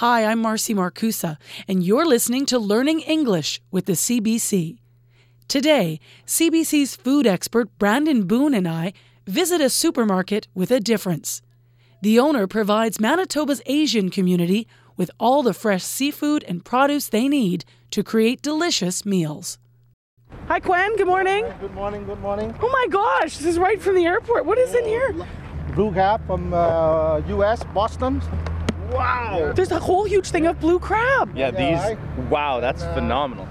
Hi, I'm Marcy Markusa, and you're listening to Learning English with the CBC. Today, CBC's food expert Brandon Boone and I visit a supermarket with a difference. The owner provides Manitoba's Asian community with all the fresh seafood and produce they need to create delicious meals. Hi, Quen. Good morning. Good morning, good morning. Oh my gosh, this is right from the airport. What is in here? Blue crab from uh, US, Boston. Wow. There's a whole huge thing of blue crab. Yeah, Yeah, these. Wow, that's phenomenal.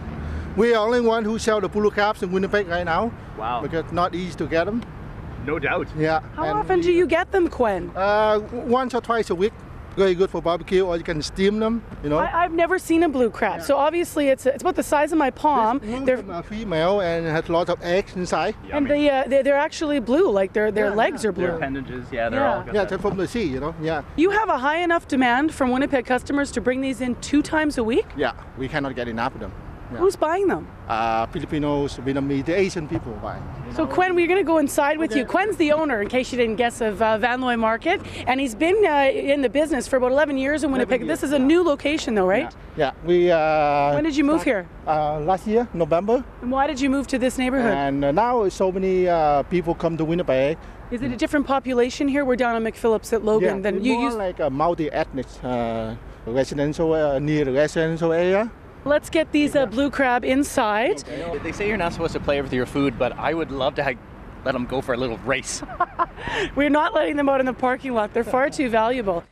We are the only one who sell the blue crabs in Winnipeg right now Wow. because not easy to get them. No doubt. Yeah. How and often we- do you get them, Quen? Uh, once or twice a week. Very good for barbecue, or you can steam them. You know. I, I've never seen a blue crab, so obviously it's it's about the size of my palm. This They're a female and has lots of eggs inside. and they uh, they're, they're actually blue, like their their Yeah, legs yeah. are blue. Their appendages, yeah, they're Yeah. all got Yeah, they're from the sea. You know. Yeah. You have a high enough demand from Winnipeg customers to bring these in two times a week. Yeah. We cannot get enough of them. Yeah. Who's buying them? Uh, Filipinos, Vietnamese, the Asian people buy. So Quen, we're going to go inside with you. Quen's the owner, in case you didn't guess, of uh, Van Looy Market, and he's been uh, in the business for about 11 years in Winnipeg. years, This is a new location, though, right? Yeah. yeah. We. Uh, When did you move here? Uh, last year, November. And why did you move to this neighborhood? And uh, now so many uh, people come to Winnipeg. Is it a different population here? We're down on McPhillips at Logan than it's you more used. like a multi-ethnic uh, residential uh, near residential area. Let's get these uh, blue crab inside. They say you're not supposed to play with your food, but I would love to let them go for a little race. We're not letting them out in the parking lot. They're far too valuable.